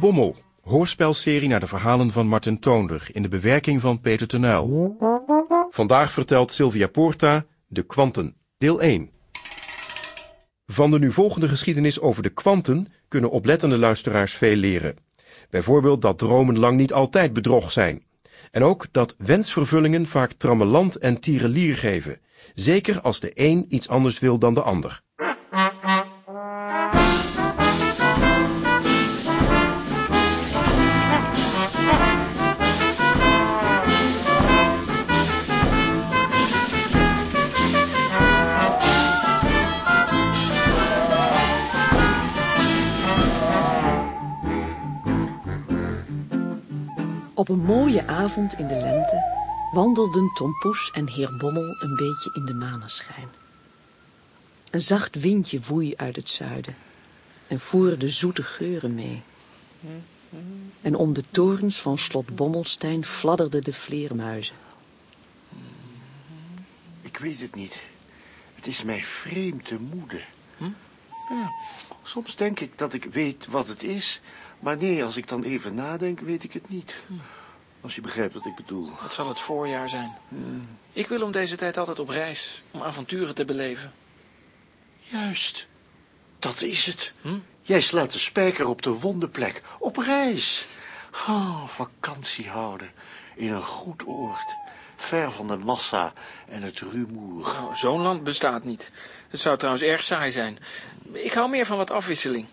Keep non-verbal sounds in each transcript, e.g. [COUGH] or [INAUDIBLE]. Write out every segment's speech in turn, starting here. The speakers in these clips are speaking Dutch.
Bommel, hoorspelserie naar de verhalen van Martin Toonder in de bewerking van Peter Tenuil. Vandaag vertelt Sylvia Porta De Kwanten, deel 1. Van de nu volgende geschiedenis over de kwanten kunnen oplettende luisteraars veel leren. Bijvoorbeeld dat dromen lang niet altijd bedrog zijn. En ook dat wensvervullingen vaak trammeland en tierenlier geven. Zeker als de een iets anders wil dan de ander. Op een mooie avond in de lente wandelden Tom Poes en heer Bommel een beetje in de maneschijn. Een zacht windje woei uit het zuiden en voerde zoete geuren mee. En om de torens van slot Bommelstein fladderden de vleermuizen. Ik weet het niet. Het is mij vreemd te moede. Ja, soms denk ik dat ik weet wat het is, maar nee, als ik dan even nadenk, weet ik het niet. Als je begrijpt wat ik bedoel. Het zal het voorjaar zijn. Ik wil om deze tijd altijd op reis, om avonturen te beleven. Juist, dat is het. Jij slaat de spijker op de wonde plek, op reis. Oh, vakantie houden in een goed oord, ver van de massa en het rumoer. Nou, Zo'n land bestaat niet. Het zou trouwens erg saai zijn. Ik hou meer van wat afwisseling.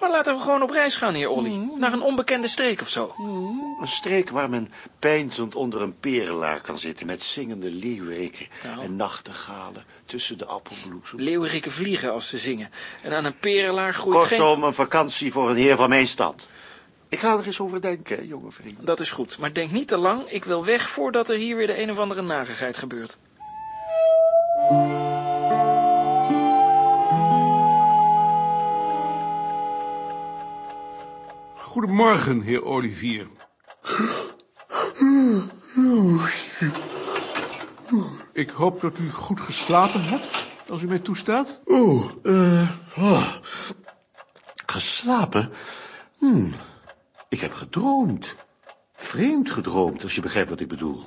Maar laten we gewoon op reis gaan, heer Olly. Naar een onbekende streek of zo. Een streek waar men peinzend onder een perelaar kan zitten... met zingende leeuweriken Nou. en nachtegalen tussen de appelbloesem. Leeuweriken vliegen als ze zingen. En aan een perelaar groeit geen... Kortom, een vakantie voor een heer van mijn stad. Ik ga er eens over denken, hè, jonge vriend. Dat is goed. Maar denk niet te lang. Ik wil weg voordat er hier weer de een of andere narigheid gebeurt. Goedemorgen, heer Olivier. Ik hoop dat u goed geslapen hebt, als u mij toestaat. Oeh, eh, oh. Geslapen? Hm, ik heb gedroomd. Vreemd gedroomd, als je begrijpt wat ik bedoel.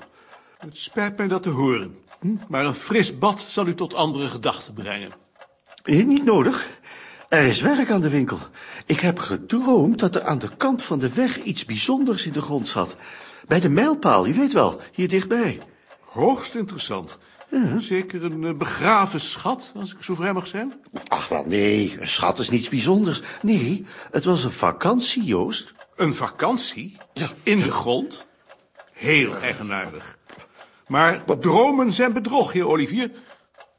Het spijt mij dat te horen. Hm, Maar een fris bad zal u tot andere gedachten brengen. Niet nodig. Er is werk aan de winkel. Ik heb gedroomd dat er aan de kant van de weg iets bijzonders in de grond zat. Bij de mijlpaal, je weet wel, hier dichtbij. Hoogst interessant. Zeker een eh, begraven schat, als ik zo vrij mag zijn. Ach wel, nee, een schat is niets bijzonders. Nee, het was een vakantie, Joost. Een vakantie? Ja. In de grond? Heel eigenaardig. Maar dromen zijn bedrog, heer Olivier.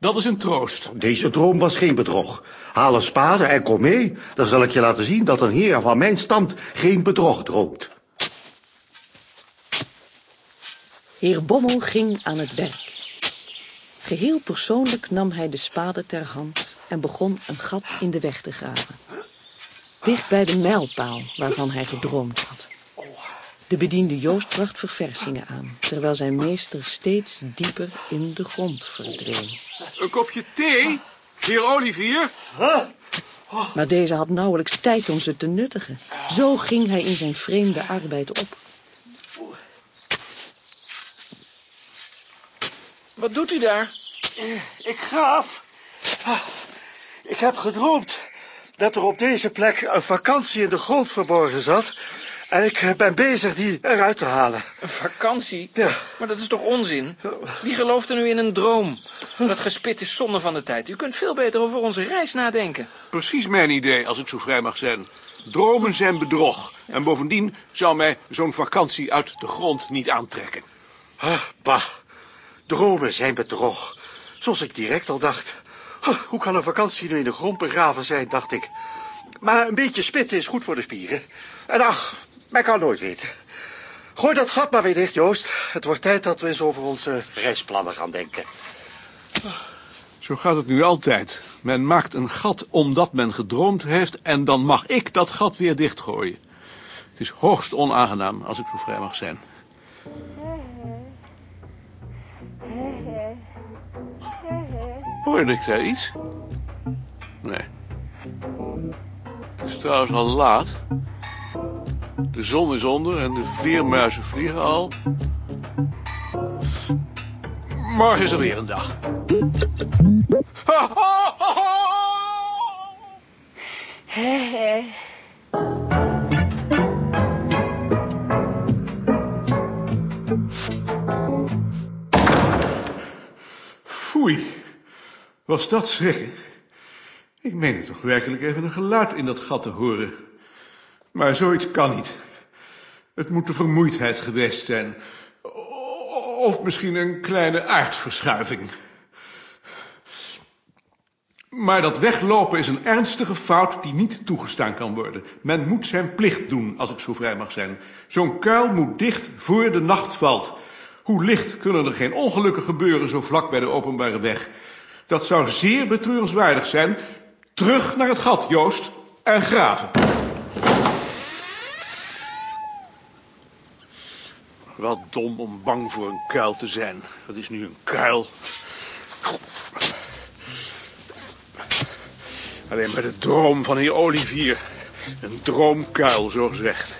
Dat is een troost. Deze droom was geen bedrog. Haal een spade en kom mee. Dan zal ik je laten zien dat een heer van mijn stand geen bedrog droomt. Heer Bommel ging aan het werk. Geheel persoonlijk nam hij de spade ter hand en begon een gat in de weg te graven. Dicht bij de mijlpaal waarvan hij gedroomd had. De bediende Joost bracht verversingen aan, terwijl zijn meester steeds dieper in de grond verdween. Een kopje thee, heer Olivier? Maar deze had nauwelijks tijd om ze te nuttigen. Zo ging hij in zijn vreemde arbeid op. Wat doet u daar? Ik graaf. Ah, Ik heb gedroomd dat er op deze plek een vakantie in de grond verborgen zat. En ik eh, ben bezig die eruit te halen. Een vakantie? Ja. Maar dat is toch onzin? Wie gelooft er nu in een droom? Dat gespit is zonde van de tijd. U kunt veel beter over onze reis nadenken. Precies mijn idee, als ik zo vrij mag zijn. Dromen zijn bedrog. En bovendien zou mij zo'n vakantie uit de grond niet aantrekken. Ah, bah, dromen zijn bedrog. Zoals ik direct al dacht. Hoe kan een vakantie nu in de grond begraven zijn, dacht ik. Maar een beetje spitten is goed voor de spieren. En ach, men kan nooit weten. Gooi dat gat maar weer dicht, Joost. Het wordt tijd dat we eens over onze reisplannen gaan denken. Zo gaat het nu altijd. Men maakt een gat omdat men gedroomd heeft... en dan mag ik dat gat weer dichtgooien. Het is hoogst onaangenaam, als ik zo vrij mag zijn. Hoorde ik daar iets? Nee. Het is trouwens al laat. De zon is onder en de vleermuizen vliegen al. Morgen is er weer een dag. [LAUGHS] Foei, was dat schrikken? Ik meende toch werkelijk even een geluid in dat gat te horen. Maar zoiets kan niet. Het moet de vermoeidheid geweest zijn. Of misschien een kleine aardverschuiving. Maar dat weglopen is een ernstige fout die niet toegestaan kan worden. Men moet zijn plicht doen, als ik zo vrij mag zijn. Zo'n kuil moet dicht voor de nacht valt. Hoe licht kunnen er geen ongelukken gebeuren zo vlak bij de openbare weg. Dat zou zeer betreurenswaardig zijn. Terug naar het gat, Joost, en graven. Wat dom om bang voor een kuil te zijn. Wat is nu een kuil? Alleen maar de droom van heer Olivier. Een droomkuil, zo gezegd.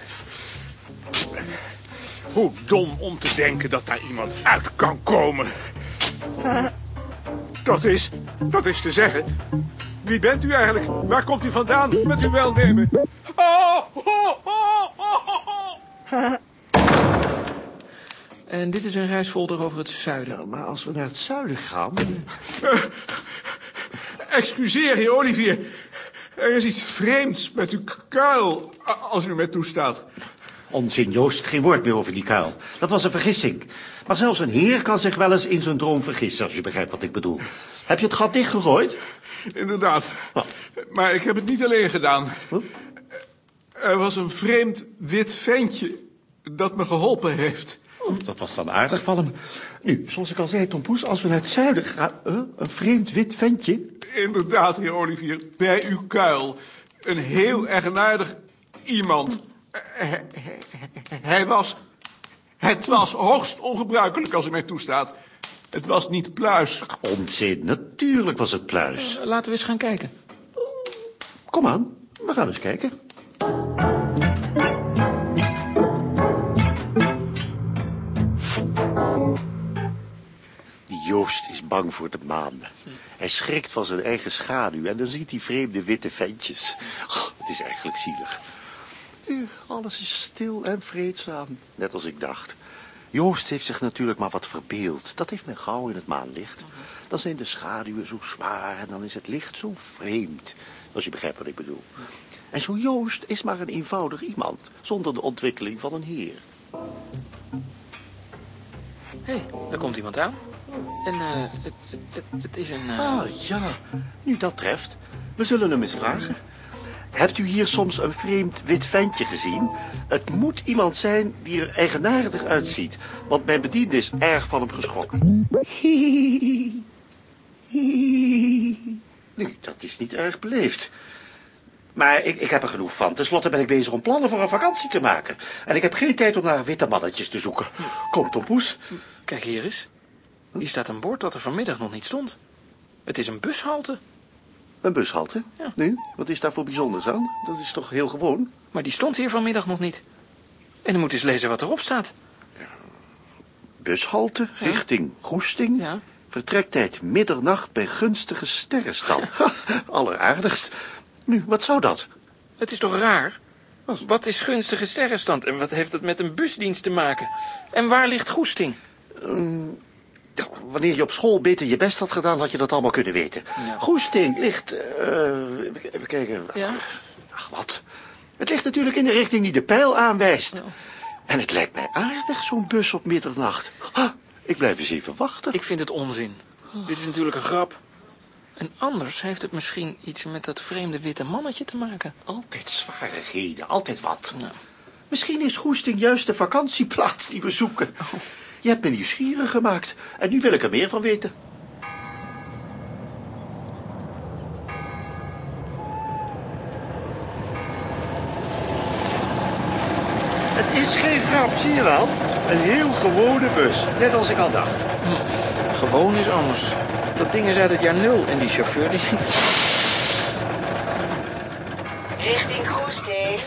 Hoe dom om te denken dat daar iemand uit kan komen. [LAUGHS] Dat is, dat is te zeggen. Wie bent u eigenlijk? Waar komt u vandaan met uw welnemen? Oh, oh, oh, oh, oh. En dit is een reisfolder over het zuiden. Ja, maar als we naar het zuiden gaan... Excuseer, heer Olivier. Er is iets vreemds met uw kuil, als u mij toestaat. Onzin, Joost. Geen woord meer over die kuil. Dat was een vergissing. Maar zelfs een heer kan zich wel eens in zijn droom vergissen, als je begrijpt wat ik bedoel. Heb je het gat dichtgegooid? Inderdaad. Maar ik heb het niet alleen gedaan. Wat? Er was een vreemd wit ventje dat me geholpen heeft. Oh, dat was dan aardig van hem. Nu, zoals ik al zei, Tom Poes, als we naar het zuiden gaan... Huh? een vreemd wit ventje? Inderdaad, heer Olivier, bij uw kuil. Een heel eigenaardig iemand. Hij was... Het was hoogst ongebruikelijk, als u mij toestaat. Het was niet pluis. Onzin, natuurlijk was het pluis. Eh, Laten we eens gaan kijken. Kom aan, we gaan eens kijken. Die Joost is bang voor de maan. Hij schrikt van zijn eigen schaduw en dan ziet hij vreemde witte ventjes. Oh, het is eigenlijk zielig. Nu, alles is stil en vreedzaam, net als ik dacht. Joost heeft zich natuurlijk maar wat verbeeld. Dat heeft men gauw in het maanlicht. Dan zijn de schaduwen zo zwaar en dan is het licht zo vreemd. Als je begrijpt wat ik bedoel. En zo Joost is maar een eenvoudig iemand, zonder de ontwikkeling van een heer. Hé, hey, daar komt iemand aan. En eh, het, het, het, het is een... eh, Ah, ja, nu dat treft. We zullen hem eens vragen. Hebt u hier soms een vreemd wit ventje gezien? Het moet iemand zijn die er eigenaardig uitziet, want mijn bediende is erg van hem geschrokken. [LAUGHS] Nu, dat is niet erg beleefd. Maar ik, ik heb er genoeg van. Ten slotte ben ik bezig om plannen voor een vakantie te maken. En ik heb geen tijd om naar witte mannetjes te zoeken. Kom, Tom Poes. Kijk hier eens. Hier staat een bord dat er vanmiddag nog niet stond. Het is een bushalte. Een bushalte? Ja. Nu, wat is daar voor bijzonders aan? Dat is toch heel gewoon? Maar die stond hier vanmiddag nog niet. En dan moet eens lezen wat erop staat. Bushalte, richting Goesting. Ja. Vertrektijd middernacht bij gunstige sterrenstand. [LAUGHS] Alleraardigst. Nu, wat zou dat? Het is toch raar? Wat is gunstige sterrenstand en wat heeft het met een busdienst te maken? En waar ligt Goesting? Ja, wanneer je op school beter je best had gedaan, had je dat allemaal kunnen weten. Ja. Goesting ligt... eh, even, kijken. Ja? Ach, wat? Het ligt natuurlijk in de richting die de pijl aanwijst. En het lijkt mij aardig, zo'n bus op middernacht. Ha, ik blijf eens even wachten. Ik vind het onzin. Dit is natuurlijk een grap. En anders heeft het misschien iets met dat vreemde witte mannetje te maken. Altijd zwarigheden, altijd wat. Misschien is Goesting juist de vakantieplaats die we zoeken. Je hebt me nieuwsgierig gemaakt en nu wil ik er meer van weten. Het is geen grap, zie je wel? Een heel gewone bus, net als ik al dacht. Gewoon is anders. Dat ding is uit het jaar nul en die chauffeur die zit... Richting Goesting.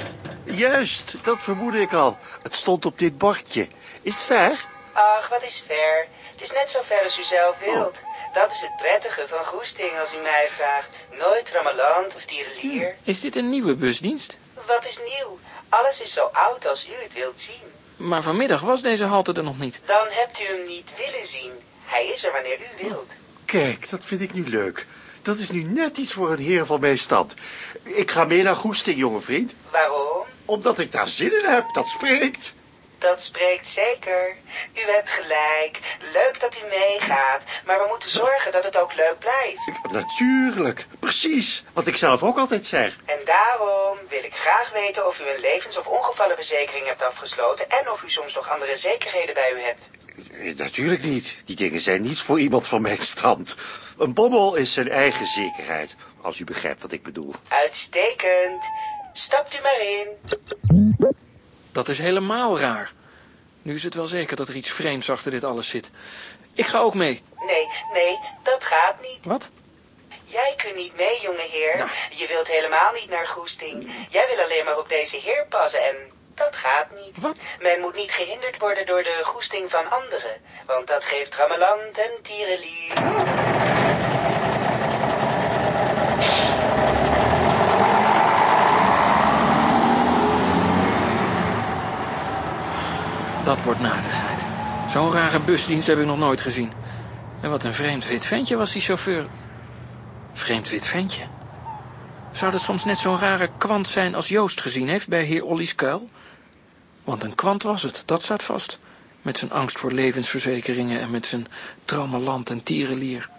Juist, dat vermoedde ik al. Het stond op dit bordje. Is het ver? Ach, wat is ver. Het is net zo ver als u zelf wilt. Dat is het prettige van Goesting als u mij vraagt. Nooit Ramaland of Tierenlier. Is dit een nieuwe busdienst? Wat is nieuw? Alles is zo oud als u het wilt zien. Maar vanmiddag was deze halte er nog niet. Dan hebt u hem niet willen zien. Hij is er wanneer u wilt. Kijk, dat vind ik nu leuk. Dat is nu net iets voor een heer van mijn stad. Ik ga mee naar Goesting, jonge vriend. Waarom? Omdat ik daar zin in heb, dat spreekt. Dat spreekt zeker. U hebt gelijk. Leuk dat u meegaat. Maar we moeten zorgen dat het ook leuk blijft. Ik- natuurlijk, precies. Wat ik zelf ook altijd zeg. En daarom wil ik graag weten of u een levens- of ongevallenverzekering hebt afgesloten... en of u soms nog andere zekerheden bij u hebt. Eh, Natuurlijk niet. Die dingen zijn niet voor iemand van mijn stand. Een bommel is zijn eigen zekerheid, als u begrijpt wat ik bedoel. Uitstekend. Stapt u maar in. Dat is helemaal raar. Nu is het wel zeker dat er iets vreemds achter dit alles zit. Ik ga ook mee. Nee, nee, dat gaat niet. Wat? Jij kunt niet mee, jongeheer. Nou. Je wilt helemaal niet naar Goesting. Jij wil alleen maar op deze heer passen en dat gaat niet. Wat? Men moet niet gehinderd worden door de goesting van anderen. Want dat geeft rammeland en tierenlier. Dat wordt narigheid. Zo'n rare busdienst heb ik nog nooit gezien. En wat een vreemd wit ventje was die chauffeur. Vreemd wit ventje. Zou dat soms net zo'n rare kwant zijn als Joost gezien heeft bij heer Ollies kuil? Want een kwant was het, dat staat vast. Met zijn angst voor levensverzekeringen en met zijn trammeland en tierenlier.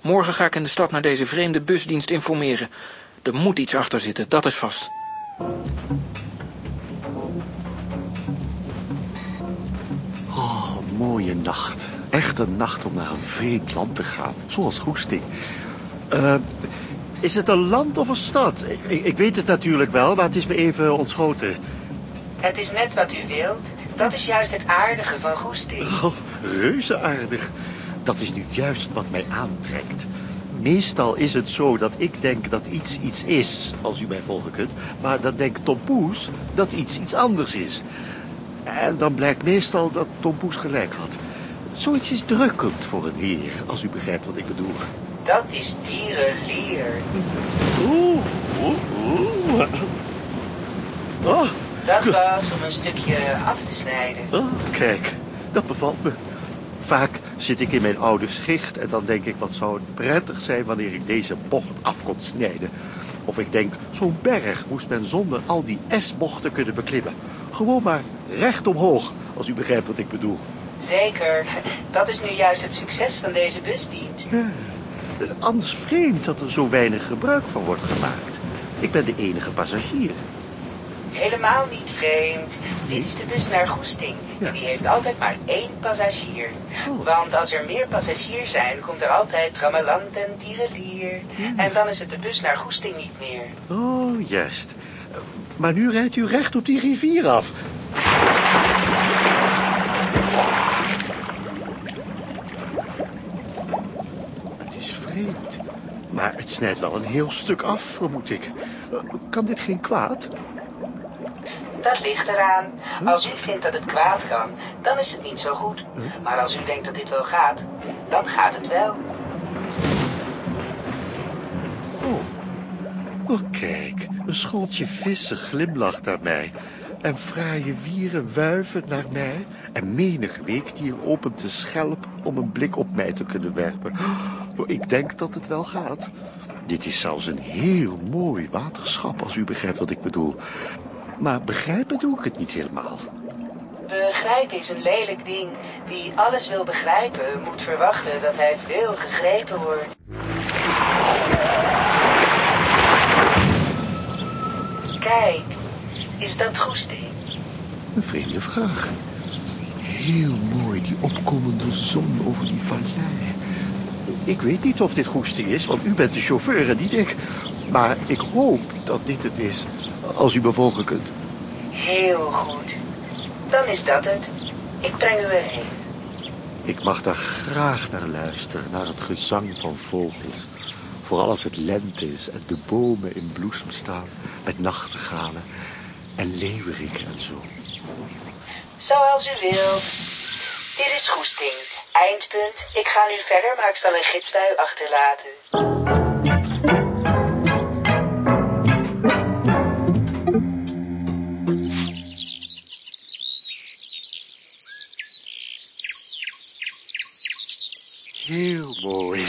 Morgen ga ik in de stad naar deze vreemde busdienst informeren. Er moet iets achter zitten, dat is vast. Mooie nacht. Echt een nacht om naar een vreemd land te gaan. Zoals Goesting. Eh, is het een land of een stad? Ik, ik weet het natuurlijk wel, maar het is me even ontschoten. Het is net wat u wilt. Dat is juist het aardige van goesting. [LAUGHS] Oh, reuzeaardig. Dat is nu juist wat mij aantrekt. Meestal is het zo dat ik denk dat iets iets is, als u mij volgen kunt. Maar dan denkt Tom Poes dat iets iets anders is. En dan blijkt meestal dat Tom Poes gelijk had. Zoiets is drukkend voor een heer, als u begrijpt wat ik bedoel. Dat is tierenlier. Oeh, oeh, oeh. Oh, Dat was om een stukje af te snijden. Oh, kijk, dat bevalt me. Vaak zit ik in mijn oude schicht en dan denk ik wat zou het prettig zijn wanneer ik deze bocht af kon snijden. Of ik denk, zo'n berg moest men zonder al die S-bochten kunnen beklimmen. Gewoon maar recht omhoog, als u begrijpt wat ik bedoel. Zeker. Dat is nu juist het succes van deze busdienst. Anders vreemd dat er zo weinig gebruik van wordt gemaakt. Ik ben de enige passagier. Helemaal niet vreemd. Dit is de bus naar Goesting. Ja. En die heeft altijd maar één passagier. Want als er meer passagiers zijn, komt er altijd trammeland en tierenlier. En dan is het de bus naar Goesting niet meer. Oh, juist. Maar nu rijdt u recht op die rivier af. Het is vreemd. Maar het snijdt wel een heel stuk af, vermoed ik. Kan dit geen kwaad? Dat ligt eraan. Als u vindt dat het kwaad kan, dan is het niet zo goed. Maar als u denkt dat dit wel gaat, dan gaat het wel. Oh, kijk, een schooltje vissen glimlacht naar mij. En fraaie wieren wuiven naar mij. En menig weekdier opent de schelp om een blik op mij te kunnen werpen. Oh, ik denk dat het wel gaat. Dit is zelfs een heel mooi waterschap, als u begrijpt wat ik bedoel. Maar begrijpen doe ik het niet helemaal. Begrijpen is een lelijk ding. Wie alles wil begrijpen, moet verwachten dat hij veel gegrepen wordt. Kijk, is dat goesting? Een vreemde vraag. Heel mooi, die opkomende zon over die vallei. Ik weet niet of dit goesting is, want u bent de chauffeur en niet ik. Maar ik hoop dat dit het is, als u me volgen kunt. Heel goed. Dan is dat het. Ik breng u erheen. Ik mag daar graag naar luisteren, naar het gezang van vogels. Vooral als het lente is en de bomen in bloesem staan met nachtegalen. En leeuwerik en zo. Zoals u wilt. Dit is Goesting. Eindpunt. Ik ga nu verder, maar ik zal een gids bij u achterlaten. Heel mooi.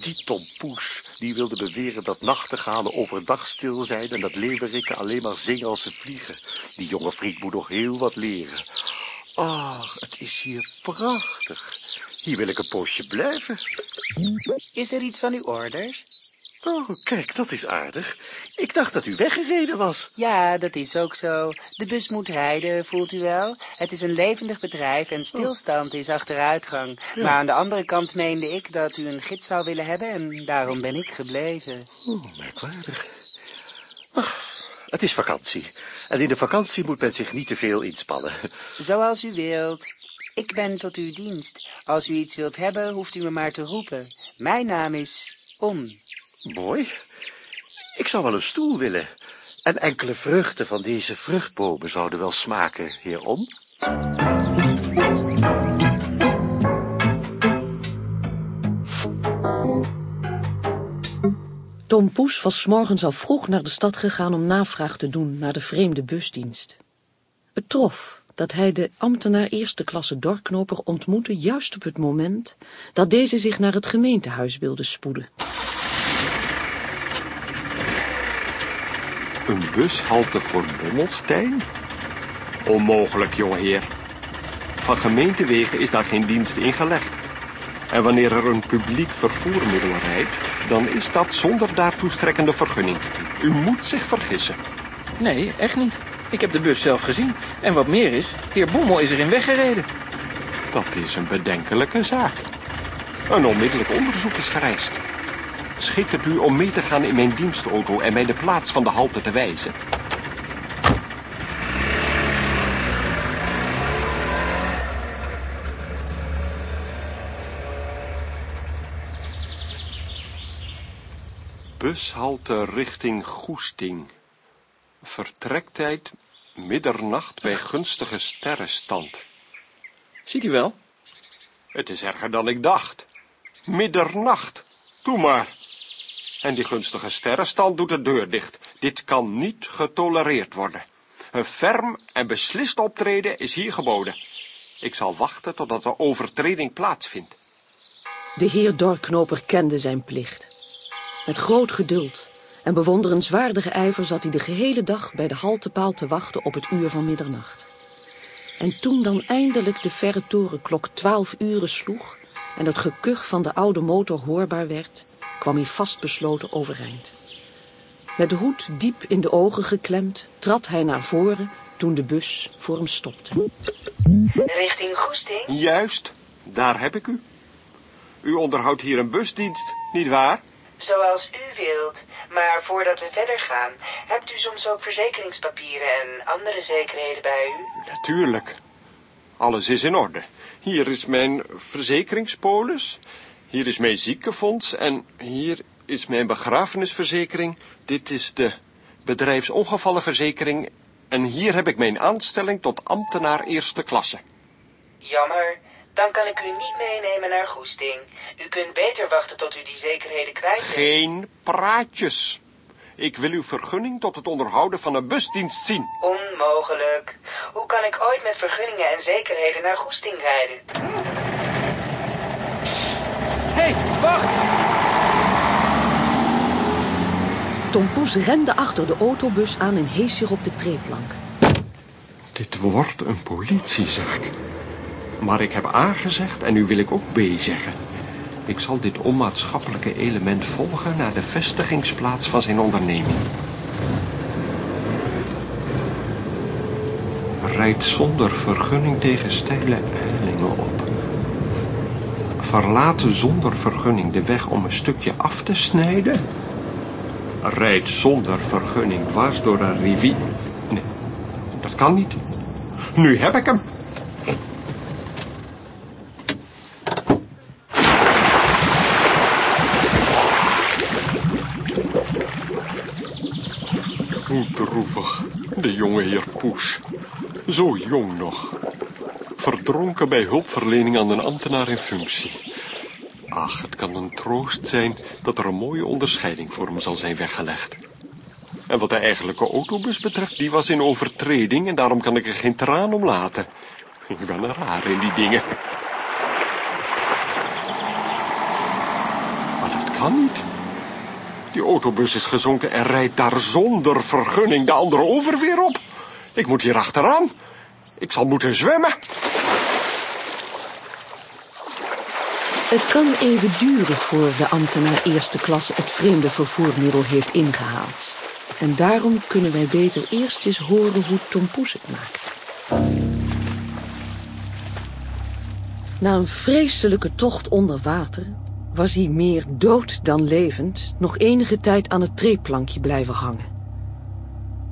Die Tom Poes, die wilde beweren dat nachtegalen overdag stil zijn... en dat leeuwerikken alleen maar zingen als ze vliegen. Die jonge vriend moet nog heel wat leren. Ach, het is hier prachtig. Hier wil ik een poosje blijven. Is er iets van uw orders? Oh, kijk, dat is aardig. Ik dacht dat u weggereden was. Ja, dat is ook zo. De bus moet rijden, voelt u wel? Het is een levendig bedrijf en stilstand is achteruitgang. Maar aan de andere kant meende ik dat u een gids zou willen hebben en daarom ben ik gebleven. Oh, merkwaardig. Ach, het is vakantie. En in de vakantie moet men zich niet te veel inspannen. Zoals u wilt. Ik ben tot uw dienst. Als u iets wilt hebben, hoeft u me maar te roepen. Mijn naam is On. Mooi. Ik zou wel een stoel willen. En enkele vruchten van deze vruchtbomen zouden wel smaken, heer On. Tom Poes was morgens al vroeg naar de stad gegaan om navraag te doen naar de vreemde busdienst. Het trof dat hij de ambtenaar eerste klasse dorknoper ontmoette juist op het moment dat deze zich naar het gemeentehuis wilde spoeden. Een bushalte voor Bommelstein? Onmogelijk, jongeheer. Van gemeentewegen is daar geen dienst ingelegd. En wanneer er een publiek vervoermiddel rijdt, dan is dat zonder daartoe strekkende vergunning. U moet zich vergissen. Nee, echt niet. Ik heb de bus zelf gezien. En wat meer is, heer Bommel is erin weggereden. Dat is een bedenkelijke zaak. Een onmiddellijk onderzoek is vereist. Schikt het u om mee te gaan in mijn dienstauto en mij de plaats van de halte te wijzen? Bushalte richting Goesting. Vertrektijd middernacht bij gunstige sterrenstand. Ziet u wel? Het is erger dan ik dacht. Middernacht. Doe maar. En die gunstige sterrenstand doet de deur dicht. Dit kan niet getolereerd worden. Een ferm en beslist optreden is hier geboden. Ik zal wachten totdat de overtreding plaatsvindt. De heer Dorknoper kende zijn plicht. Met groot geduld en bewonderenswaardige ijver zat hij de gehele dag bij de haltepaal te wachten op het uur van middernacht. En toen dan eindelijk de verre torenklok twaalf uren sloeg en het gekuch van de oude motor hoorbaar werd, kwam hij vastbesloten overeind. Met de hoed diep in de ogen geklemd, trad hij naar voren toen de bus voor hem stopte. Richting Goesting? Juist, daar heb ik u. U onderhoudt hier een busdienst, niet waar? Zoals u wilt. Maar voordat we verder gaan, hebt u soms ook verzekeringspapieren en andere zekerheden bij u? Natuurlijk. Alles is in orde. Hier is mijn verzekeringspolis. Hier is mijn ziekenfonds. En hier is mijn begrafenisverzekering. Dit is de bedrijfsongevallenverzekering. En hier heb ik mijn aanstelling tot ambtenaar eerste klasse. Jammer. Dan kan ik u niet meenemen naar Goesting. U kunt beter wachten tot u die zekerheden bent. Geen praatjes. Ik wil uw vergunning tot het onderhouden van een busdienst zien. Onmogelijk. Hoe kan ik ooit met vergunningen en zekerheden naar Goesting rijden? Wacht! Tom Poes rende achter de autobus aan en hees zich op de treeplank. Dit wordt een politiezaak. Maar ik heb A gezegd en nu wil ik ook B zeggen. Ik zal dit onmaatschappelijke element volgen naar de vestigingsplaats van zijn onderneming. Rijdt zonder vergunning tegen steile hellingen op. Verlaat zonder vergunning de weg om een stukje af te snijden. Rijdt zonder vergunning dwars door een rivier. Nee, dat kan niet. Nu heb ik hem. droevig. De jonge heer Poes. Zo jong nog. Verdronken bij hulpverlening aan een ambtenaar in functie. Ach, het kan een troost zijn dat er een mooie onderscheiding voor hem zal zijn weggelegd. En wat de eigenlijke autobus betreft, die was in overtreding... en daarom kan ik er geen traan om laten. Ik ben raar in die dingen. Maar dat kan niet. Die autobus is gezonken en rijdt daar zonder vergunning de andere over weer op. Ik moet hier achteraan. Ik zal moeten zwemmen. Het kan even duren voor de ambtenaar eerste klasse het vreemde vervoermiddel heeft ingehaald. En daarom kunnen wij beter eerst eens horen hoe Tom Poes het maakt. Na een vreselijke tocht onder water was hij meer dood dan levend nog enige tijd aan het treeplankje blijven hangen.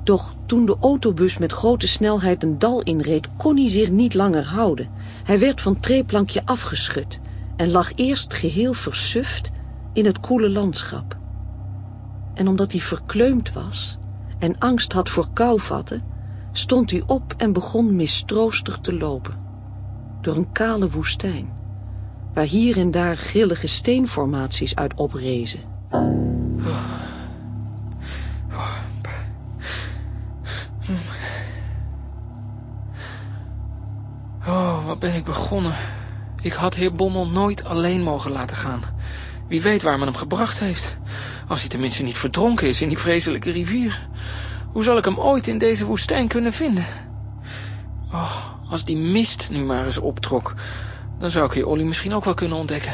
Doch toen de autobus met grote snelheid een dal inreed, kon hij zich niet langer houden. Hij werd van treeplankje afgeschud en lag eerst geheel versuft in het koele landschap. En omdat hij verkleumd was en angst had voor kouvatten, stond hij op en begon mistroostig te lopen. Door een kale woestijn, waar hier en daar grillige steenformaties uit oprezen. Oh, wat ben ik begonnen. Ik had heer Bommel nooit alleen mogen laten gaan. Wie weet waar men hem gebracht heeft. Als hij tenminste niet verdronken is in die vreselijke rivier. Hoe zal ik hem ooit in deze woestijn kunnen vinden? Oh, als die mist nu maar eens optrok... dan zou ik heer Olly misschien ook wel kunnen ontdekken.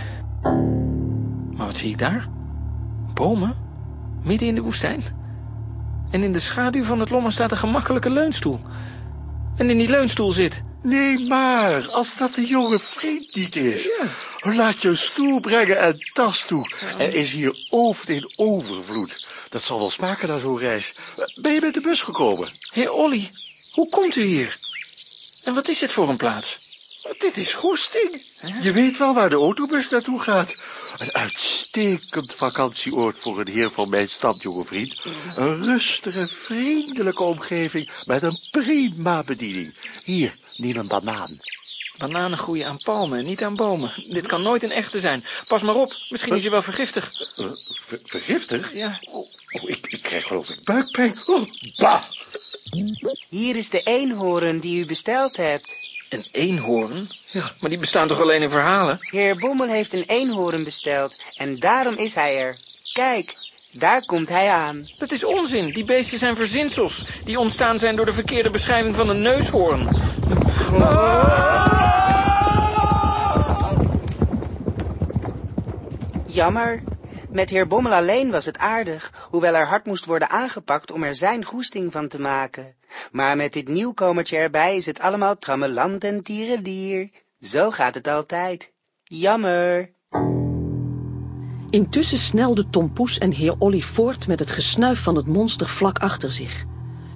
Maar wat zie ik daar? Bomen? Midden in de woestijn? En in de schaduw van het lommer staat een gemakkelijke leunstoel. En in die leunstoel zit... Nee, maar als dat de jonge vriend niet is. Laat je een stoel brengen en tas toe. Er is hier ooft in overvloed. Dat zal wel smaken naar zo'n reis. Ben je met de bus gekomen? Heer Olly, hoe komt u hier? En wat is dit voor een plaats? Dit is Goesting. Je weet wel waar de autobus naartoe gaat. Een uitstekend vakantieoord voor een heer van mijn stand, jonge vriend. Een rustige, vriendelijke omgeving met een prima bediening. Hier, neem een banaan. Bananen groeien aan palmen, niet aan bomen. Dit kan nooit een echte zijn. Pas maar op, misschien is hij wel vergiftig. Uh, ver vergiftig? Ja. Oh, oh, ik, ik krijg geloof ik buikpijn. Oh, bah! Hier is de eenhoorn die u besteld hebt. Een eenhoorn? Ja. Maar die bestaan toch alleen in verhalen? Heer Bommel heeft een eenhoorn besteld en daarom is hij er. Kijk, daar komt hij aan. Dat is onzin. Die beesten zijn verzinsels. Die ontstaan zijn door de verkeerde beschrijving van een neushoorn. Jammer. Met heer Bommel alleen was het aardig, hoewel er hard moest worden aangepakt om er zijn goesting van te maken. Maar met dit nieuwkomertje erbij is het allemaal trammeland en tierenlier. Zo gaat het altijd. Jammer. Intussen snelden Tom Poes en heer Olly voort met het gesnuif van het monster vlak achter zich.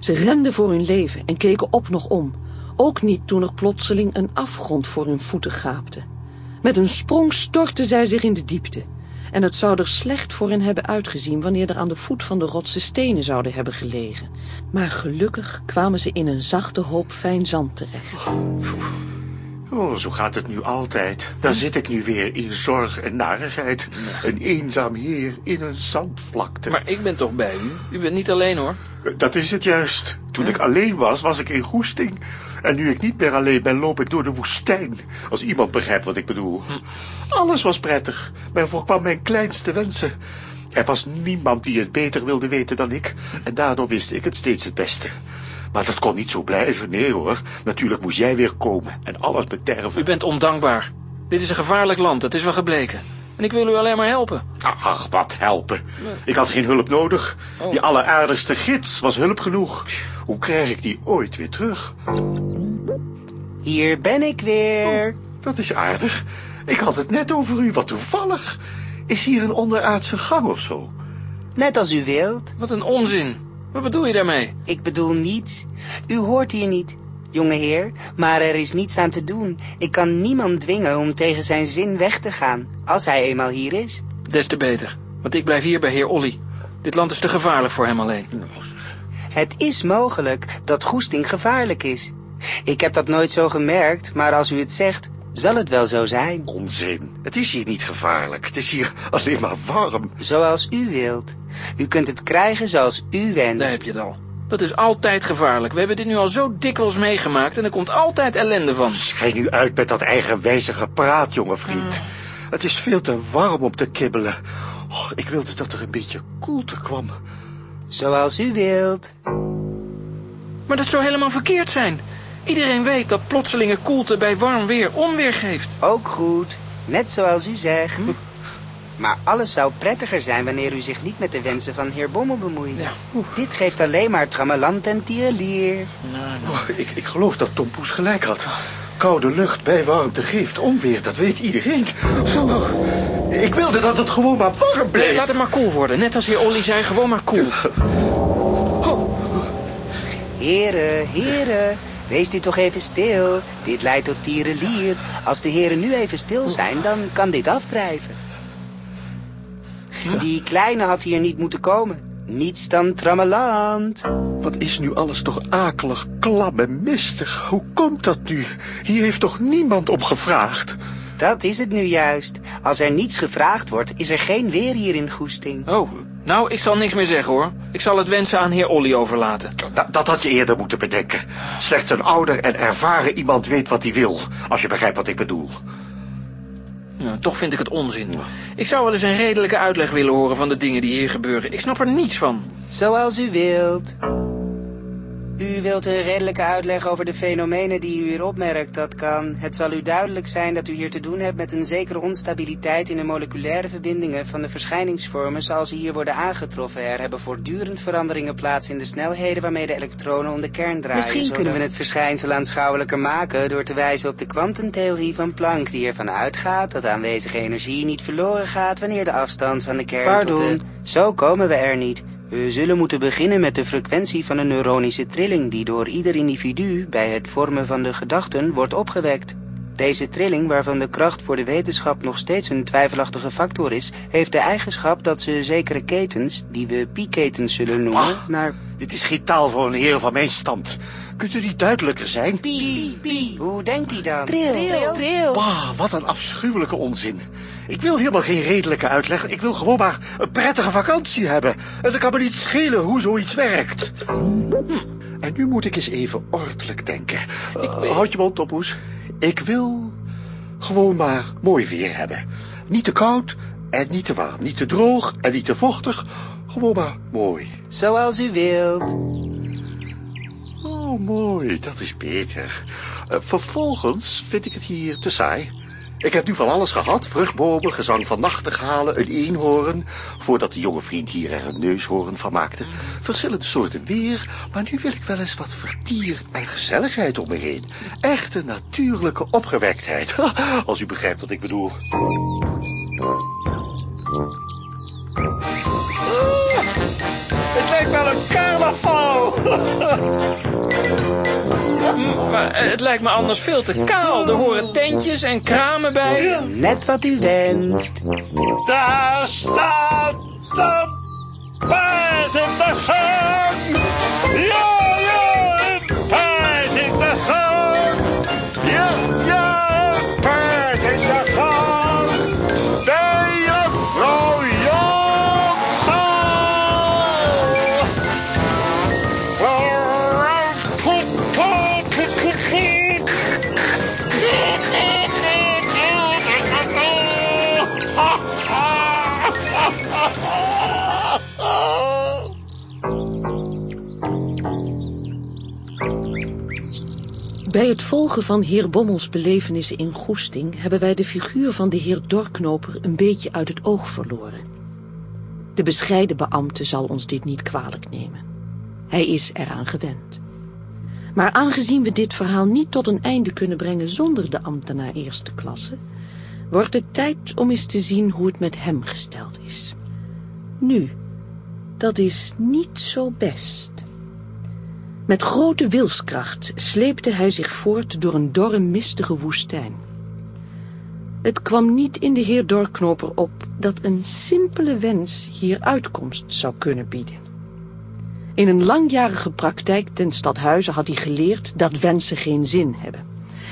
Ze renden voor hun leven en keken op nog om, ook niet toen er plotseling een afgrond voor hun voeten gaapte. Met een sprong stortten zij zich in de diepte. En het zou er slecht voor hen hebben uitgezien wanneer er aan de voet van de rotse stenen zouden hebben gelegen. Maar gelukkig kwamen ze in een zachte hoop fijn zand terecht. Oh, zo gaat het nu altijd. Daar zit ik nu weer in zorg en narigheid. Een eenzaam heer in een zandvlakte. Maar ik ben toch bij u? U bent niet alleen hoor. Dat is het juist. Toen ik alleen was, was ik in goesting. En nu ik niet meer alleen ben, loop ik door de woestijn. Als iemand begrijpt wat ik bedoel. Alles was prettig. Men voorkwam mijn kleinste wensen. Er was niemand die het beter wilde weten dan ik. En daardoor wist ik het steeds het beste. Maar dat kon niet zo blijven, nee hoor. Natuurlijk moest jij weer komen en alles beterven. U bent ondankbaar. Dit is een gevaarlijk land, dat is wel gebleken. En ik wil u alleen maar helpen. Ach, wat helpen. Ik had geen hulp nodig. Die alleraardigste gids was hulp genoeg. Hoe krijg ik die ooit weer terug? Hier ben ik weer. Dat is aardig. Ik had het net over u, wat toevallig. Is hier een onderaardse gang of zo? Net als u wilt. Wat een onzin. Wat bedoel je daarmee? Ik bedoel niets. U hoort hier niet, jonge heer, maar er is niets aan te doen. Ik kan niemand dwingen om tegen zijn zin weg te gaan, als hij eenmaal hier is. Des te beter, want ik blijf hier bij heer Olly. Dit land is te gevaarlijk voor hem alleen. Het is mogelijk dat goesting gevaarlijk is. Ik heb dat nooit zo gemerkt, maar als u het zegt, zal het wel zo zijn. Onzin. Het is hier niet gevaarlijk. Het is hier [LAUGHS] alleen maar warm. Zoals u wilt. U kunt het krijgen zoals u wenst. Daar heb je het al. Dat is altijd gevaarlijk. We hebben dit nu al zo dikwijls meegemaakt en er komt altijd ellende van. Schijn nu uit met dat eigenwijze gepraat, jonge vriend. Het is veel te warm om te kibbelen. Oh, ik wilde dat er een beetje koelte kwam. Zoals u wilt. Maar dat zou helemaal verkeerd zijn. Iedereen weet dat plotselinge koelte bij warm weer onweer geeft. Ook goed. Net zoals u zegt. Maar alles zou prettiger zijn wanneer u zich niet met de wensen van heer Bommel bemoeit. Ja. Dit geeft alleen maar trammeland en tierenlier. Oh, ik, ik geloof dat Tom Poes gelijk had. Koude lucht bij warmte geeft onweer, dat weet iedereen. Oh, ik wilde dat het gewoon maar warm bleef. Nee, laat het maar koel worden. Net als heer Olly zei, gewoon maar koel. Heren, heren, wees u toch even stil. Dit leidt tot tierenlier. Als de heren nu even stil zijn, dan kan dit afdrijven. Die kleine had hier niet moeten komen. Niets dan trammeland. Wat is nu alles toch akelig, klam en mistig? Hoe komt dat nu? Hier heeft toch niemand om gevraagd? Dat is het nu juist. Als er niets gevraagd wordt, is er geen weer hier in Goesting. Oh, nou, ik zal niks meer zeggen hoor. Ik zal het wensen aan heer Olly overlaten. Da- dat had je eerder moeten bedenken. Slechts een ouder en ervaren iemand weet wat hij wil. Als je begrijpt wat ik bedoel. Ja, toch vind ik het onzin. Ik zou wel eens een redelijke uitleg willen horen van de dingen die hier gebeuren. Ik snap er niets van. Zoals u wilt. U wilt een redelijke uitleg over de fenomenen die u hier opmerkt, dat kan. Het zal u duidelijk zijn dat u hier te doen hebt met een zekere onstabiliteit in de moleculaire verbindingen van de verschijningsvormen zoals ze hier worden aangetroffen. Er hebben voortdurend veranderingen plaats in de snelheden waarmee de elektronen om de kern draaien. Misschien kunnen we het verschijnsel aanschouwelijker maken door te wijzen op de kwantumtheorie van Planck, die ervan uitgaat dat aanwezige energie niet verloren gaat wanneer de afstand van de kern Pardon. tot de... Zo komen we er niet. We zullen moeten beginnen met de frequentie van een neuronische trilling die door ieder individu bij het vormen van de gedachten wordt opgewekt. Deze trilling, waarvan de kracht voor de wetenschap nog steeds een twijfelachtige factor is, heeft de eigenschap dat ze zekere ketens, die we pieketens zullen noemen, naar Dit is geen taal voor een heer van mijn stand. Kunt u niet duidelijker zijn? pie, pie. Hoe denkt hij dan? Tril, tril. Bah, wat een afschuwelijke onzin. Ik wil helemaal geen redelijke uitleg. Ik wil gewoon maar een prettige vakantie hebben. En dan kan me niet schelen hoe zoiets werkt. En nu moet ik eens even ordelijk denken. Eh, houd je mond, Toppoes. Ik wil gewoon maar mooi weer hebben. Niet te koud en niet te warm. Niet te droog en niet te vochtig. Gewoon maar mooi. Zoals u wilt. Oh, mooi, dat is beter. Eh, vervolgens vind ik het hier te saai. Ik heb nu van alles gehad. Vruchtbomen, gezang van nachtegalen, een eenhoorn. Voordat de jonge vriend hier er een neushoorn van maakte. Verschillende soorten weer. Maar nu wil ik wel eens wat vertier en gezelligheid om me heen. Echte natuurlijke opgewektheid. [LAUGHS] Als u begrijpt wat ik bedoel. Het lijkt wel een carnaval. [LAUGHS] Maar eh, het lijkt me anders veel te kaal. Er horen tentjes en kramen bij. Net wat u wenst. Daar staat de paard in de gang. Bij het volgen van heer Bommels belevenissen in Goesting... hebben wij de figuur van de heer Dorknoper een beetje uit het oog verloren. De bescheiden beambte zal ons dit niet kwalijk nemen. Hij is eraan gewend. Maar aangezien we dit verhaal niet tot een einde kunnen brengen zonder de ambtenaar eerste klasse... wordt het tijd om eens te zien hoe het met hem gesteld is. Nu, dat is niet zo best... Met grote wilskracht sleepte hij zich voort door een dorre mistige woestijn. Het kwam niet in de heer Dorknoper op dat een simpele wens hier uitkomst zou kunnen bieden. In een langjarige praktijk ten stadhuizen had hij geleerd dat wensen geen zin hebben.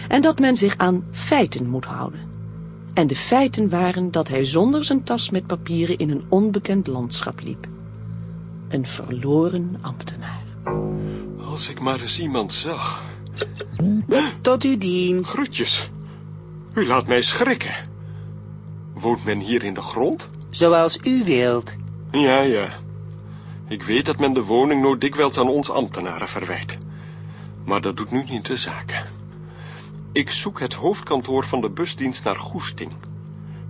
En dat men zich aan feiten moet houden. En de feiten waren dat hij zonder zijn tas met papieren in een onbekend landschap liep. Een verloren ambtenaar. Als ik maar eens iemand zag. Tot uw dienst. Groetjes. U laat mij schrikken. Woont men hier in de grond? Zoals u wilt. Ja, ja. Ik weet dat men de woning nooit dikwijls aan ons ambtenaren verwijt. Maar dat doet nu niet de zaak. Ik zoek het hoofdkantoor van de busdienst naar Goesting.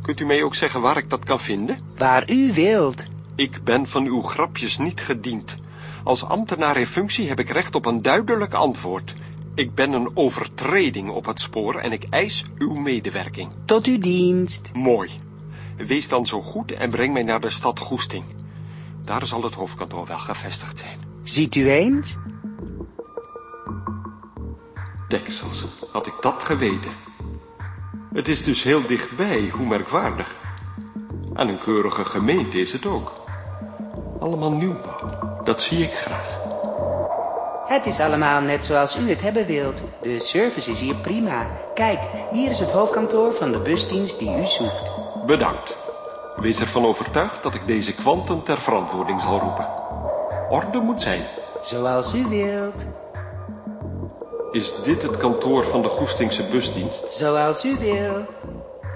Kunt u mij ook zeggen waar ik dat kan vinden? Waar u wilt. Ik ben van uw grapjes niet gediend. Als ambtenaar in functie heb ik recht op een duidelijk antwoord. Ik ben een overtreding op het spoor en ik eis uw medewerking. Tot uw dienst. Mooi. Wees dan zo goed en breng mij naar de stad Goesting. Daar zal het hoofdkantoor wel gevestigd zijn. Ziet u eens? Deksels, had ik dat geweten. Het is dus heel dichtbij, hoe merkwaardig. En een keurige gemeente is het ook. Allemaal nieuwbouw, dat zie ik graag. Het is allemaal net zoals u het hebben wilt. De service is hier prima. Kijk, hier is het hoofdkantoor van de busdienst die u zoekt. Bedankt. Wees ervan overtuigd dat ik deze kwanten ter verantwoording zal roepen. Orde moet zijn. Zoals u wilt. Is dit het kantoor van de Goestingse busdienst? Zoals u wilt.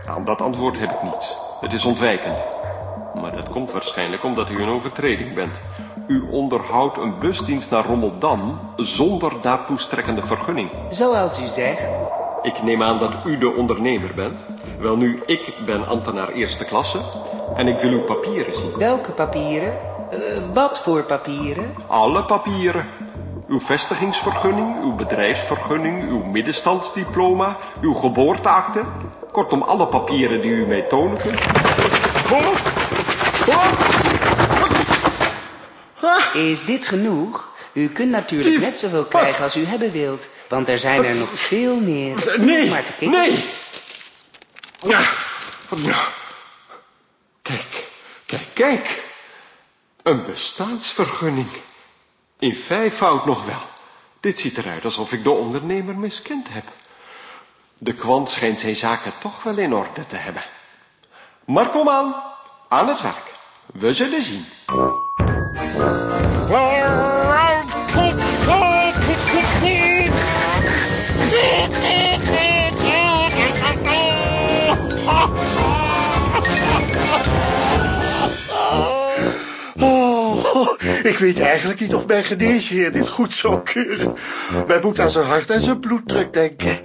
Aan dat antwoord heb ik niets. Het is ontwijkend. Maar dat komt waarschijnlijk omdat u een overtreding bent. U onderhoudt een busdienst naar Rommeldam zonder daartoe strekkende vergunning. Zoals u zegt. Ik neem aan dat u de ondernemer bent. Wel nu, ik ben ambtenaar eerste klasse en ik wil uw papieren zien. Welke papieren? Eh, wat voor papieren? Alle papieren. Uw vestigingsvergunning, uw bedrijfsvergunning, uw middenstandsdiploma, uw geboorteakte. Kortom, alle papieren die u mij tonen kunt. Is dit genoeg? U kunt natuurlijk net zoveel krijgen als u hebben wilt. Want er zijn er nog veel meer. Nee, Maar te kikken. nee. Ja. Ja. Kijk, kijk, kijk. Een bestaansvergunning. In vijfvoud nog wel. Dit ziet eruit alsof ik de ondernemer miskend heb. De kwant schijnt zijn zaken toch wel in orde te hebben. Maar kom aan, aan het werk. We zullen zien. Oh, ik weet eigenlijk niet of mijn geneesheer dit goed zou keuren. Wij moeten aan zijn hart en zijn bloeddruk denken.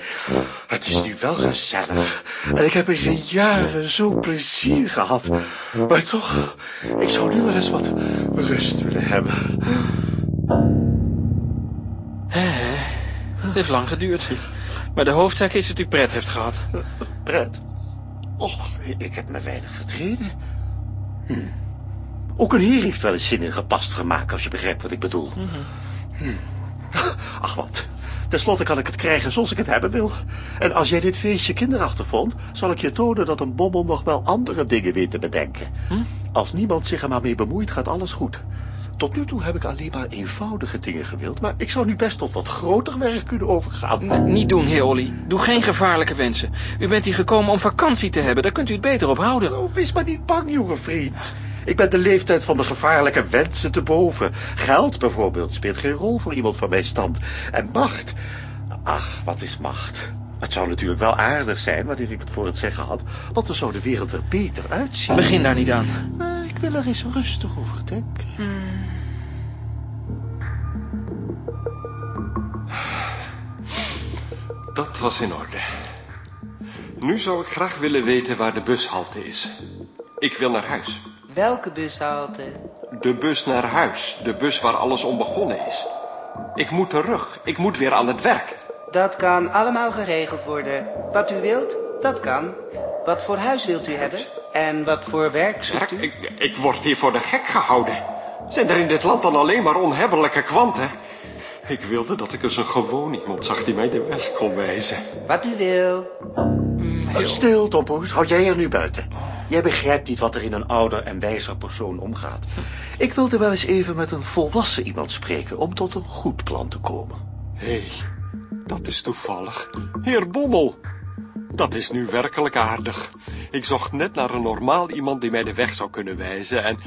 Het is nu wel gezellig. En ik heb in geen jaren zo plezier gehad. Maar toch, ik zou nu wel eens wat rust willen hebben. Het heeft lang geduurd. Maar de hoofdzaak is dat u pret hebt gehad. Pret. Oh, ik heb me weinig vertreden. Hm. Ook een heer heeft wel eens zin in gepast gemaakt, als je begrijpt wat ik bedoel. Hm. Ach wat. Ten slotte kan ik het krijgen zoals ik het hebben wil. En als jij dit feestje kinderachtig vond, zal ik je tonen dat een bommel nog wel andere dingen weet te bedenken. Als niemand zich er maar mee bemoeit, gaat alles goed. Tot nu toe heb ik alleen maar eenvoudige dingen gewild, maar ik zou nu best tot wat groter werk kunnen overgaan. Niet doen, heer Olly. Doe geen gevaarlijke wensen. U bent hier gekomen om vakantie te hebben. Daar kunt u het beter op houden. Oh, wees maar niet bang, jonge vriend. Ik ben de leeftijd van de gevaarlijke wensen te boven. Geld bijvoorbeeld speelt geen rol voor iemand van mijn stand. En macht. Ach, wat is macht? Het zou natuurlijk wel aardig zijn wanneer ik het voor het zeggen had, want dan zou de wereld er beter uitzien. Begin daar niet aan. Maar ik wil er eens rustig over denken. Dat was in orde. Nu zou ik graag willen weten waar de bushalte is. Ik wil naar huis. Welke bushalte? De bus naar huis. De bus waar alles om begonnen is. Ik moet terug. Ik moet weer aan het werk. Dat kan allemaal geregeld worden. Wat u wilt, dat kan. Wat voor huis wilt u hebben? En wat voor werk zoekt Werk? u? Ik, ik word hier voor de gek gehouden. Zijn er in dit land dan alleen maar onhebbelijke kwanten? Ik wilde dat ik eens een gewoon iemand zag die mij de weg kon wijzen. Wat u wil. Stil, Tompoes, hou jij er nu buiten. Jij begrijpt niet wat er in een ouder en wijzer persoon omgaat. Ik wilde wel eens even met een volwassen iemand spreken... om tot een goed plan te komen. Hé, hey, dat is toevallig. Heer Bommel. Dat is nu werkelijk aardig. Ik zocht net naar een normaal iemand die mij de weg zou kunnen wijzen... en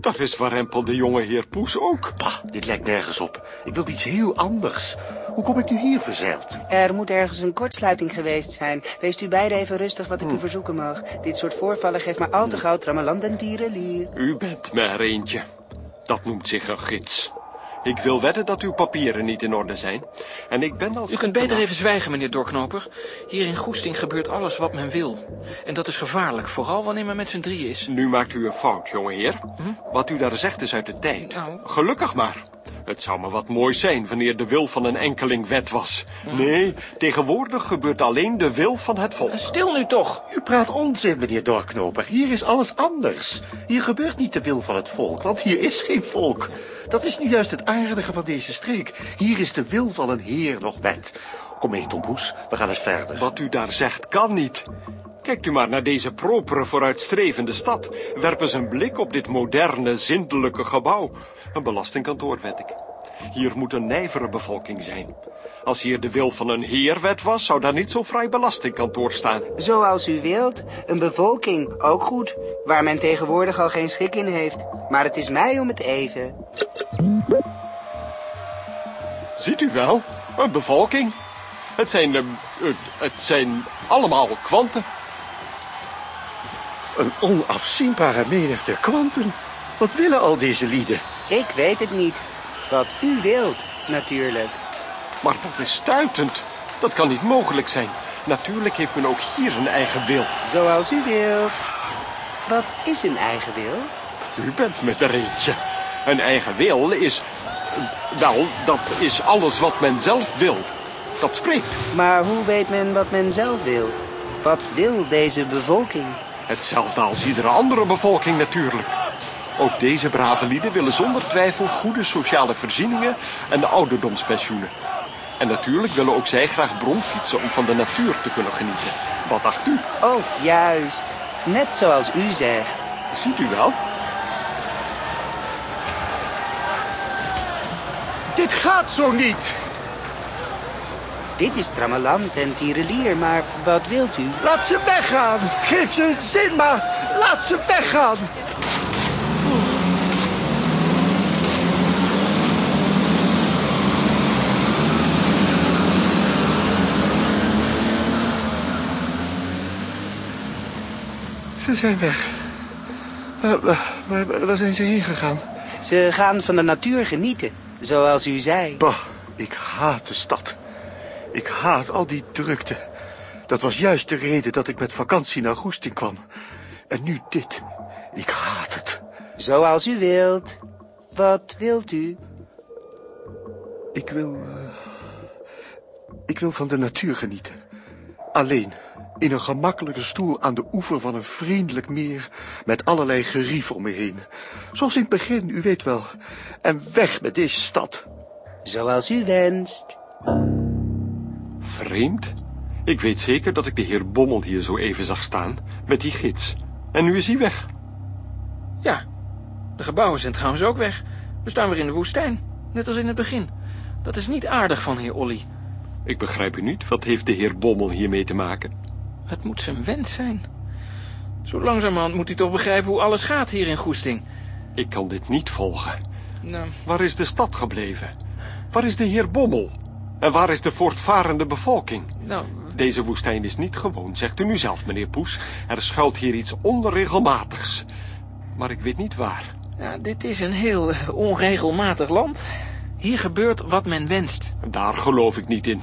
daar is warempel de jonge heer Poes ook. Bah, dit lijkt nergens op. Ik wil iets heel anders. Hoe kom ik nu hier verzeild? Er moet ergens een kortsluiting geweest zijn. Wees u beiden even rustig wat ik u verzoeken mag. Dit soort voorvallen geeft maar al te gauw trammeland en tierenlier. U bent me er eentje. Dat noemt zich een gids. Ik wil wedden dat uw papieren niet in orde zijn. En ik ben als... U kunt beter even zwijgen, meneer Dorknoper. Hier in Goesting gebeurt alles wat men wil. En dat is gevaarlijk, vooral wanneer men met z'n drieën is. Nu maakt u een fout, jongeheer. Hm? Wat u daar zegt is uit de tijd. Nou. Gelukkig maar. Het zou maar wat mooi zijn wanneer de wil van een enkeling wet was. Nee, tegenwoordig gebeurt alleen de wil van het volk. Stil nu toch! U praat onzin, meneer Dorknoper. Hier is alles anders. Hier gebeurt niet de wil van het volk, want hier is geen volk. Dat is nu juist het aardige van deze streek. Hier is de wil van een heer nog wet. Kom mee, Tom Poes, we gaan eens verder. Wat u daar zegt kan niet. Kijkt u maar naar deze propere, vooruitstrevende stad. Werp eens een blik op dit moderne, zindelijke gebouw. Een belastingkantoor, weet ik. Hier moet een nijvere bevolking zijn. Als hier de wil van een heerwet was, zou daar niet zo'n fraai belastingkantoor staan. Zoals u wilt. Een bevolking, ook goed. Waar men tegenwoordig al geen schik in heeft. Maar het is mij om het even. Ziet u wel? Een bevolking. Het zijn, uh, het zijn allemaal kwanten. Een onafzienbare menigte kwanten. Wat willen al deze lieden? Ik weet het niet. Wat u wilt, natuurlijk. Maar dat is stuitend. Dat kan niet mogelijk zijn. Natuurlijk heeft men ook hier een eigen wil. Zoals u wilt. Wat is een eigen wil? U bent met er eentje. Een eigen wil is... Wel, dat is alles wat men zelf wil. Dat spreekt. Maar hoe weet men wat men zelf wil? Wat wil deze bevolking? Hetzelfde als iedere andere bevolking natuurlijk. Ook deze brave lieden willen zonder twijfel goede sociale voorzieningen en ouderdomspensioenen. En natuurlijk willen ook zij graag bronfietsen om van de natuur te kunnen genieten. Wat dacht u? Oh, juist. Net zoals u zegt. Ziet u wel? Dit gaat zo niet. Dit is trammeland en tierenlier, maar wat wilt u? Laat ze weggaan. Geef ze het zin, maar laat ze weggaan. Ze zijn weg. Uh, waar, waar zijn ze heen gegaan? Ze gaan van de natuur genieten, zoals u zei. Bah, ik haat de stad. Ik haat al die drukte. Dat was juist de reden dat ik met vakantie naar Goesting kwam. En nu dit. Ik haat het. Zoals u wilt. Wat wilt u? Ik wil... Uh, ik wil van de natuur genieten. Alleen. In een gemakkelijke stoel aan de oever van een vriendelijk meer... met allerlei gerief om me heen. Zoals in het begin, u weet wel. En weg met deze stad. Zoals u wenst. Vreemd. Ik weet zeker dat ik de heer Bommel hier zo even zag staan, met die gids. En nu is hij weg. Ja, de gebouwen zijn trouwens ook weg. We staan weer in de woestijn, net als in het begin. Dat is niet aardig van heer Olly. Ik begrijp u niet. Wat heeft de heer Bommel hiermee te maken? Het moet zijn wens zijn. Zo langzamerhand moet hij toch begrijpen hoe alles gaat hier in Goesting. Ik kan dit niet volgen. Nou, Waar is de stad gebleven? Waar is de heer Bommel? En waar is de voortvarende bevolking? nou, Deze woestijn is niet gewoon, zegt u nu zelf, meneer Poes. Er schuilt hier iets onregelmatigs. Maar ik weet niet waar. ja, dit is een heel eh, onregelmatig land. Hier gebeurt wat men wenst. Daar geloof ik niet in.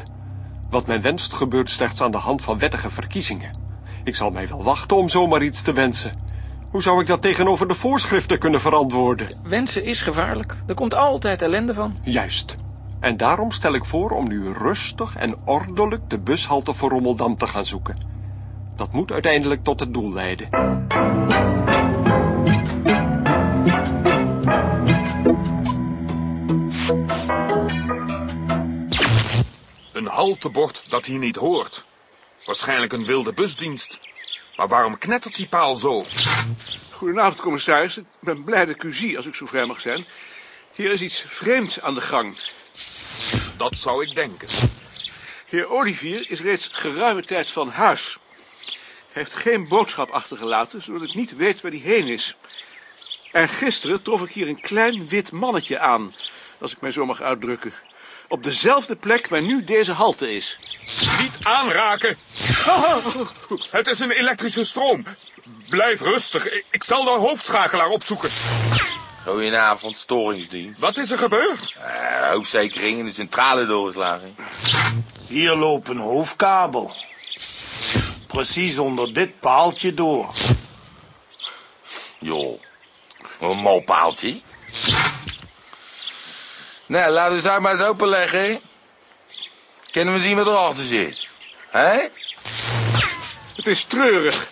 Wat men wenst gebeurt slechts aan de hand van wettige verkiezingen. Ik zal mij wel wachten om zomaar iets te wensen. Hoe zou ik dat tegenover de voorschriften kunnen verantwoorden? Wensen is gevaarlijk. Er komt altijd ellende van. Juist. En daarom stel ik voor om nu rustig en ordelijk de bushalte voor Rommeldam te gaan zoeken. Dat moet uiteindelijk tot het doel leiden. Een haltebord dat hier niet hoort. Waarschijnlijk een wilde busdienst. Maar waarom knettert die paal zo? Goedenavond, commissaris. Ik ben blij dat ik u zie, als ik zo vrij mag zijn. Hier is iets vreemds aan de gang. Dat zou ik denken. Heer Olivier is reeds geruime tijd van huis. Hij heeft geen boodschap achtergelaten, zodat ik niet weet waar hij heen is. En gisteren trof ik hier een klein wit mannetje aan, als ik mij zo mag uitdrukken. Op dezelfde plek waar nu deze halte is. Niet aanraken! Het is een elektrische stroom. Blijf rustig. Ik- zal de hoofdschakelaar opzoeken. Goedenavond, storingsdienst. Wat is er gebeurd? Uh, hoofdzekering in de centrale doorgeslagen. Hier loopt een hoofdkabel. Precies onder dit paaltje door. Joh, een mal paaltje. Nou, laten we het maar eens openleggen. Kunnen we zien wat erachter zit? Hè? Het is treurig.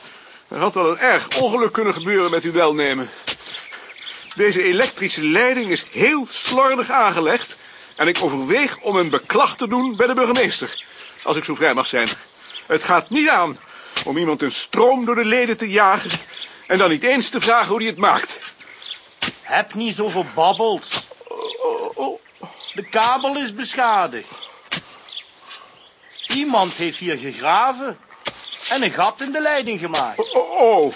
Er had wel een erg ongeluk kunnen gebeuren met uw welnemen. Deze elektrische leiding is heel slordig aangelegd. En ik overweeg om een beklag te doen bij de burgemeester. Als ik zo vrij mag zijn. Het gaat niet aan om iemand een stroom door de leden te jagen. En dan niet eens te vragen hoe hij het maakt. Heb niet zo verbabbeld. De kabel is beschadigd. Iemand heeft hier gegraven en een gat in de leiding gemaakt. Oh, oh.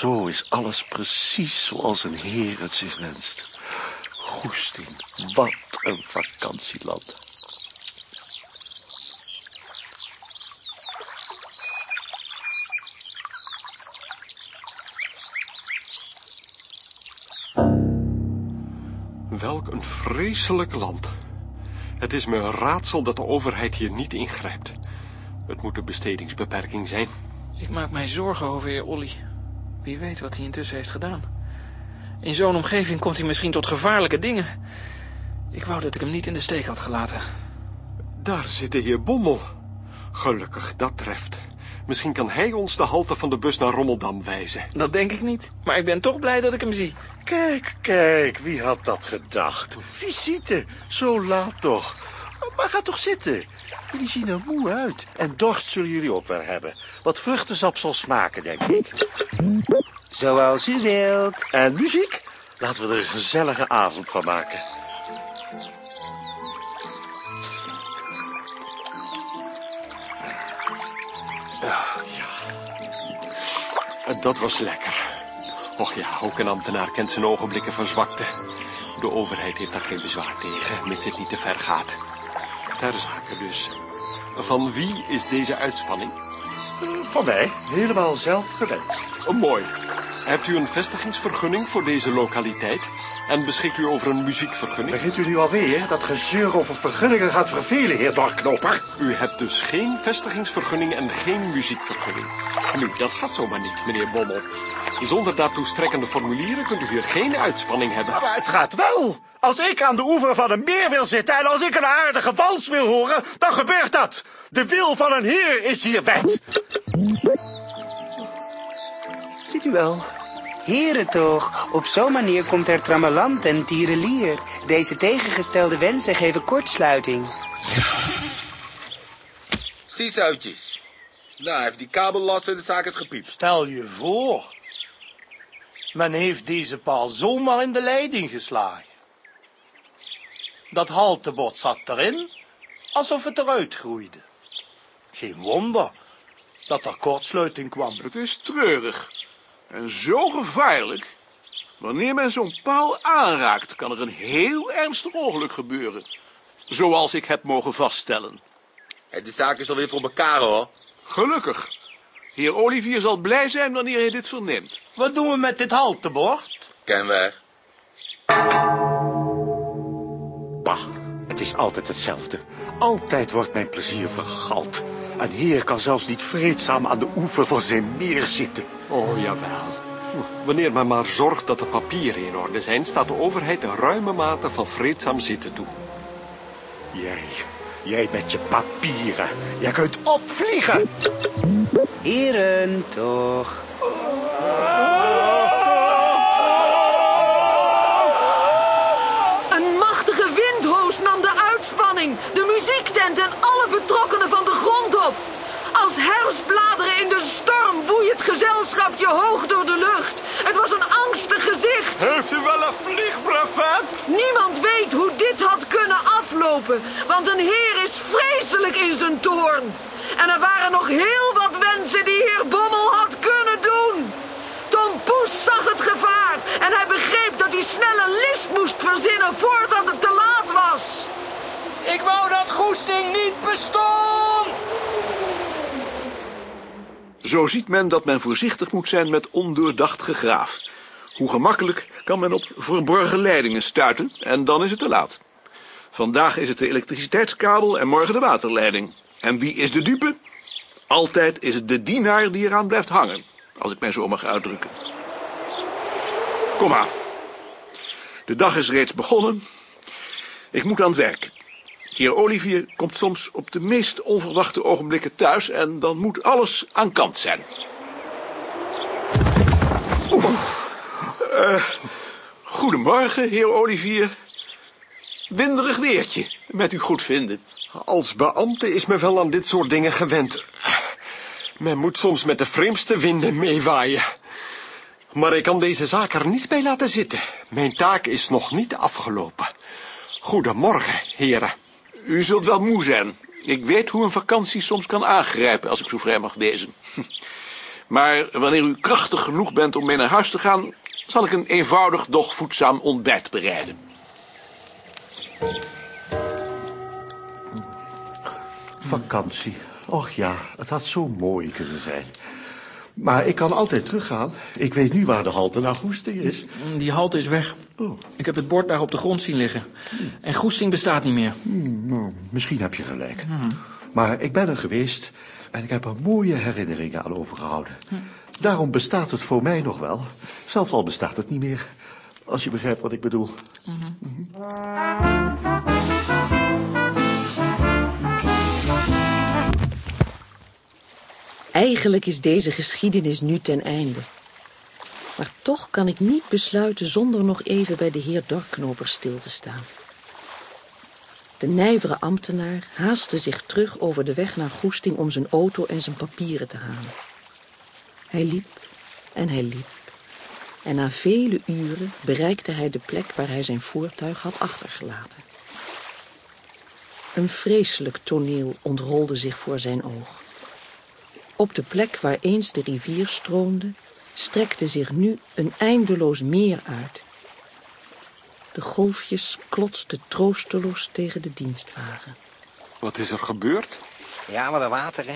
Zo is alles precies zoals een heer het zich wenst. Goesting, wat een vakantieland. Welk een vreselijk land. Het is me een raadsel dat de overheid hier niet ingrijpt. Het moet een bestedingsbeperking zijn. Ik maak mij zorgen over heer Olly. Wie weet wat hij intussen heeft gedaan. In zo'n omgeving komt hij misschien tot gevaarlijke dingen. Ik wou dat ik hem niet in de steek had gelaten. Daar zit de heer Bommel. Gelukkig, dat treft. Misschien kan hij ons de halte van de bus naar Rommeldam wijzen. Dat denk ik niet. Maar ik ben toch blij dat ik hem zie. Kijk, kijk, wie had dat gedacht? Visite, zo laat toch. Maar ga toch zitten. Jullie zien er moe uit. En dorst zullen jullie ook wel hebben. Wat vruchtensap zal smaken, denk ik. Zoals u wilt. En muziek? Laten we er een gezellige avond van maken. Dat was lekker. Och ja, ook een ambtenaar kent zijn ogenblikken van zwakte. De overheid heeft daar geen bezwaar tegen, mits het niet te ver gaat. Ter zake dus. Van wie is deze uitspanning? Van mij, helemaal zelf gewenst. Oh, mooi. Hebt u een vestigingsvergunning voor deze lokaliteit? En beschikt u over een muziekvergunning? Begint u nu alweer? Dat gezeur over vergunningen gaat vervelen, heer Dorknoper. U hebt dus geen vestigingsvergunning en geen muziekvergunning. Nu, dat gaat zomaar niet, meneer Bommel. Zonder daartoe strekkende formulieren kunt u hier geen uitspanning hebben. Maar het gaat wel. Als ik aan de oever van een meer wil zitten en als ik een aardige wals wil horen, dan gebeurt dat. De wil van een heer is hier wet. Ziet u wel? Heren toch, op zo'n manier komt er trammeland en tierenlier. Deze tegengestelde wensen geven kortsluiting. Ziezoutjes. Nou, heeft die kabellast en de zaak is gepiept. Stel je voor. Men heeft deze paal zomaar in de leiding geslagen. Dat haltebord zat erin, alsof het eruit groeide. Geen wonder dat er kortsluiting kwam. Het is treurig. En zo gevaarlijk. Wanneer men zo'n paal aanraakt, kan er een heel ernstig ongeluk gebeuren. Zoals ik heb mogen vaststellen. Hé, De zaak is alweer voor elkaar, hoor. Gelukkig. Heer Olivier zal blij zijn wanneer hij dit verneemt. Wat doen we met dit haltebord? Ken weg. Bah, het is altijd hetzelfde. Altijd wordt mijn plezier vergald. Een heer kan zelfs niet vreedzaam aan de oever van zijn meer zitten. Oh, jawel. Wanneer men maar zorgt dat de papieren in orde zijn, staat de overheid een ruime mate van vreedzaam zitten toe. Jij, jij met je papieren. Jij kunt opvliegen. Heren toch. de muziektent en alle betrokkenen van de grond op. Als herfstbladeren in de storm woei het gezelschap je hoog door de lucht. Het was een angstig gezicht. Heeft u wel een vliegbrevet? Niemand weet hoe dit had kunnen aflopen, want een heer is vreselijk in zijn toorn. En er waren nog heel wat wensen die heer Bommel had kunnen doen. Tom Poes zag het gevaar en hij begreep dat hij snel een list moest verzinnen voordat het te laat was. Ik wou dat Goesting niet bestond! Zo ziet men dat men voorzichtig moet zijn met ondoordacht gegraaf. Hoe gemakkelijk kan men op verborgen leidingen stuiten en dan is het te laat. Vandaag is het de elektriciteitskabel en morgen de waterleiding. En wie is de dupe? Altijd is het de dienaar die eraan blijft hangen, als ik mij zo mag uitdrukken. Kom aan. De dag is reeds begonnen. Ik moet aan het werk. Heer Olivier komt soms op de meest onverwachte ogenblikken thuis en dan moet alles aan kant zijn. Eh, goedemorgen, heer Olivier. Winderig weertje, met u goed vinden. Als beambte is men wel aan dit soort dingen gewend. Men moet soms met de vreemdste winden meewaaien. Maar ik kan deze zaak er niet bij laten zitten. Mijn taak is nog niet afgelopen. Goedemorgen, heren. U zult wel moe zijn. Ik weet hoe een vakantie soms kan aangrijpen, als ik zo vrij mag wezen. [LAUGHS] Maar wanneer u krachtig genoeg bent om mee naar huis te gaan, zal ik een eenvoudig, doch voedzaam ontbijt bereiden. Vakantie. Och ja, het had zo mooi kunnen zijn. Maar ik kan altijd teruggaan. Ik weet nu waar de halte naar Goesting is. Die halte is weg. Oh. Ik heb het bord daar op de grond zien liggen. En Goesting bestaat niet meer. Nou, misschien heb je gelijk. Maar ik ben er geweest en ik heb er mooie herinneringen aan overgehouden. Daarom bestaat het voor mij nog wel. Zelfs al bestaat het niet meer. Als je begrijpt wat ik bedoel. Eigenlijk is deze geschiedenis nu ten einde. Maar toch kan ik niet besluiten zonder nog even bij de heer Dorknoper stil te staan. De nijvere ambtenaar haastte zich terug over de weg naar Goesting om zijn auto en zijn papieren te halen. Hij liep en hij liep. En na vele uren bereikte hij de plek waar hij zijn voertuig had achtergelaten. Een vreselijk toneel ontrolde zich voor zijn oog. Op de plek waar eens de rivier stroomde, strekte zich nu een eindeloos meer uit. De golfjes klotsten troosteloos tegen de dienstwagen. Wat is er gebeurd? Ja, wat een water, hè.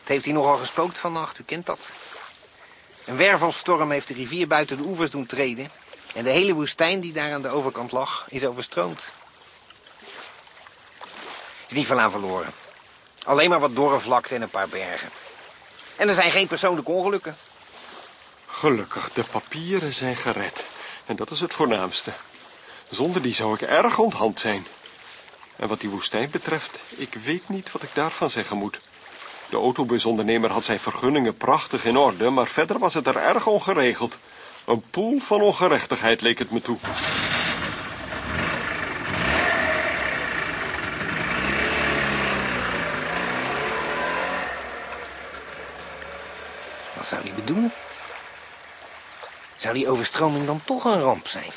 Het heeft hier nogal gespookt vannacht, u kent dat. Een wervelstorm heeft de rivier buiten de oevers doen treden... en de hele woestijn die daar aan de overkant lag, is overstroomd. Er is niet veel aan verloren. Alleen maar wat dorre vlakte en een paar bergen. En er zijn geen persoonlijke ongelukken. Gelukkig, de papieren zijn gered. En dat is het voornaamste. Zonder die zou ik erg onthand zijn. En wat die woestijn betreft, ik weet niet wat ik daarvan zeggen moet. De autobusondernemer had zijn vergunningen prachtig in orde, maar verder was het er erg ongeregeld. Een poel van ongerechtigheid leek het me toe. Wat zou die bedoelen? Zou die overstroming dan toch een ramp zijn?